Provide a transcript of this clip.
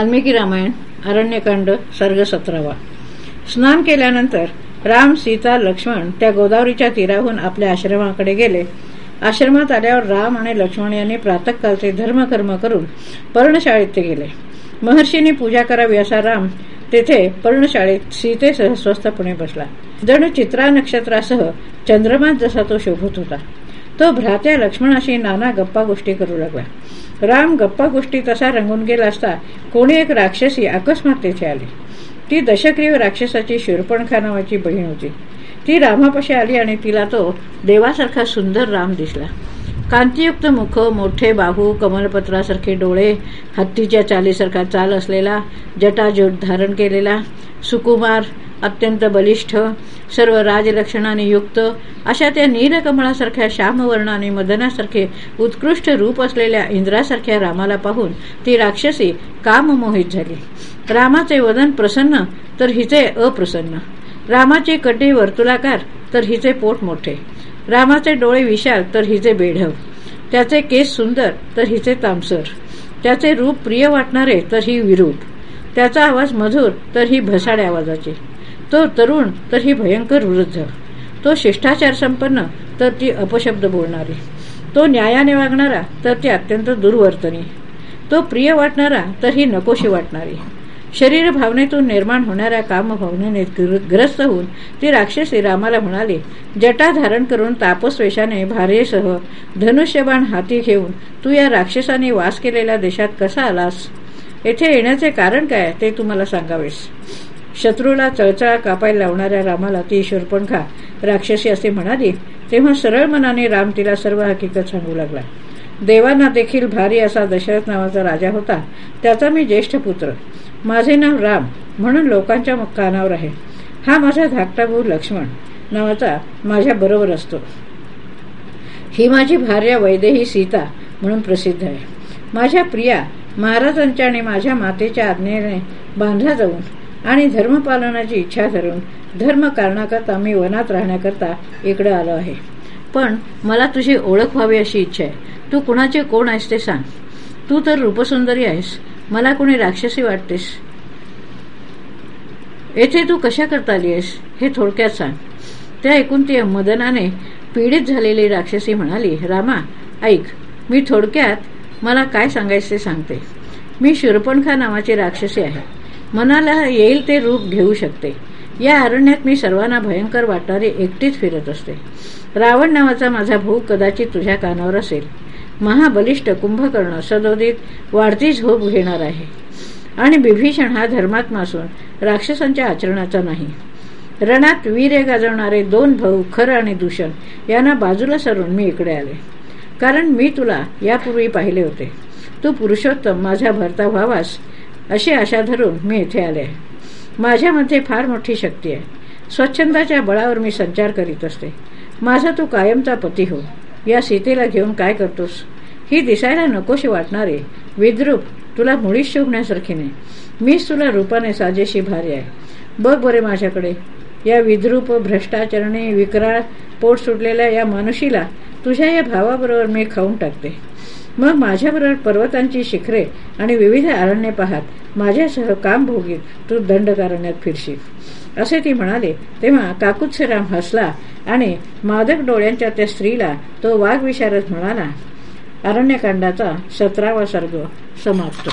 वाल्मिकी रामायण अरण्यकांड सर्ग सतरावा स्नान केल्यानंतर राम सीता लक्ष्मण त्या गोदावरीच्या तीराहून आपल्या आश्रमाकडे गेले. आश्रमात आल्यावर राम आणि लक्ष्मण यांनी प्रातकालचे धर्मकर्म करून पर्णशाळेत ते गेले. महर्षींनी पूजा करावी असा राम तेथे पर्णशाळेत सीतेसह स्वस्थपणे बसला. जणू चित्रा नक्षत्रासह चंद्रमात जसा तो शोभत होता तो भ्रात्या लक्ष्मणाशी नाना गप्पा गोष्टी करू लागला. राम गप्पा गोष्टी तसा रंगून गेला असता कोणी एक राक्षसी अकस्मात तेथे आली. ती दशक्रीव राक्षसाची शिरपणखा नावाची बहीण होती. ती रामापाशी आली आणि तिला तो देवासारखा सुंदर राम दिसला. कांतीयुक्त मुख मोठे बाहू कमलपत्रासारखे डोळे हत्तीच्या चालीसारखा चाल असलेला जटाजूट धारण केलेला सुकुमार अत्यंत बलिष्ठ सर्व राजलक्षणाने युक्त अशा त्या नीलकमळासारख्या श्यामवर्णाने मदनासारखे उत्कृष्ट रूप असलेल्या इंद्रासारख्या रामाला पाहून ती राक्षसी काममोहित झाली. रामाचे वदन प्रसन्न तर हिचे अप्रसन्न. रामाचे कटी वर्तुलाकार तर हिचे पोट मोठे. रामाचे डोळे विशाल तर हिचे बेढव. त्याचे केस सुंदर तर हिचे तामसर. त्याचे रूप प्रिय वाटणारे तर ही विरूप. त्याचा आवाज मधुर तर ही भसाड्या आवाजाची. तो तरुण तर ही भयंकर वृद्ध. तो शिष्टाचार संपन्न तर ती अपशब्द बोलणारी. तो न्यायाने वागणारा तर ती अत्यंत दुर्वर्तनी. तो प्रिय वाटणारा तर ही नकोशी वाटणारी. शरीर भावनेतून निर्माण होणाऱ्या कामभावनेने ग्रस्त होऊन ती राक्षसी रामाला म्हणाली जटा धारण करून तापस्वेशाने भार्येसह धनुष्यबाण हाती घेऊन तू या राक्षसाने वास केलेल्या देशात कसा आलास? येथे येण्याचे कारण काय ते तुम्हाला सांगावेस. शत्रूला चळचळा कापायला लावणाऱ्या रामाला ती शूर्पणखा राक्षसी असे म्हणाली. तेव्हा सरळ मनाने राम तिला सर्व हकीकत सांगू लागला. देवांना देखील भारी असा दशरथ नावाचा राजा होता. त्याचा मी ज्येष्ठ पुत्र. माझे नाव राम म्हणून लोकांच्या कानावर आहे. हा माझा धाकटा भाऊ लक्ष्मण नावाचा माझ्या बरोबर असतो. ही माझी भार्या वैदेही सीता म्हणून प्रसिद्ध आहे. माझ्या प्रिया महाराजांच्या आणि माझ्या मातेच्या आज्ञेने बांधला जाऊन आणि धर्मपालनाची इच्छा धरून धर्म कारणाकरता मी वनात राहण्याकरता इकडे आलो आहे. पण मला तुझी ओळख व्हावी अशी इच्छा आहे. तू कुणाचे कोण आहेस ते सांग. तू तर रूपसुंदरी आहेस. मला कोणी राक्षसी वाटतेस. येथे तू कशा करता आली आहेस हे थोडक्यात सांग. त्या ऐकून ती मदनाने पीडित झालेली राक्षसी म्हणाली रामा ऐक मी थोडक्यात मला काय सांगायचे सांगते. मी शुरपणखा नावाची राक्षसी आहे. मनाला येईल ते रूप घेऊ शकते. या अरण्यात मी सर्वांना भयंकर वाटणारी एकटीच फिरत असते. रावण नावाचा माझा भू कदाचित तुझ्या कानावर असेल. महाबलिष्ठ कुंभकर्ण सदोदित वाढती झोप घेणार आहे. आणि बिभीषण हा धर्मात्मा असून राक्षसांच्या आचरणाचा नाही. रणात वीर्य गाजवणारे दोन भाऊ खर आणि दूषण यांना बाजूला सरून मी इकडे आले. कारण मी तुला यापूर्वी पाहिले होते. तू पुरुषोत्तम माझा भरता व्हावास अशी आशा धरून मी इथे आले. आहे माझ्यामध्ये फार मोठी शक्ती आहे. स्वच्छंदाच्या बळावर मी संचार करीत असते. माझा तू कायमचा पती हो. या सीतेला घेऊन काय करतोस? ही दिसायला नकोशी वाटणारे विद्रूप तुला मुळीच शोभण्यासारखी नाही. मीच तुला रूपाने साजेशी भारी आहे. बघ बरे माझ्याकडे. या विद्रूप भ्रष्टाचरणी विकराळ पोट सुटलेल्या या मनुषीला तुझ्या या भावाबरोबर मी खाऊन टाकते. मग माझ्याबरोबर पर्वतांची शिखरे आणि विविध अरण्य पाहत माझ्यासह काम भोगीत तू दंडकारण्यात फिरशील. असे ती म्हणाले. तेव्हा काकुत्सराम हसला आणि मादक डोळ्यांच्या त्या स्त्रीला तो वाघविशारद म्हणाला अरण्यकांडाचा सतरावा सर्ग समाप्त.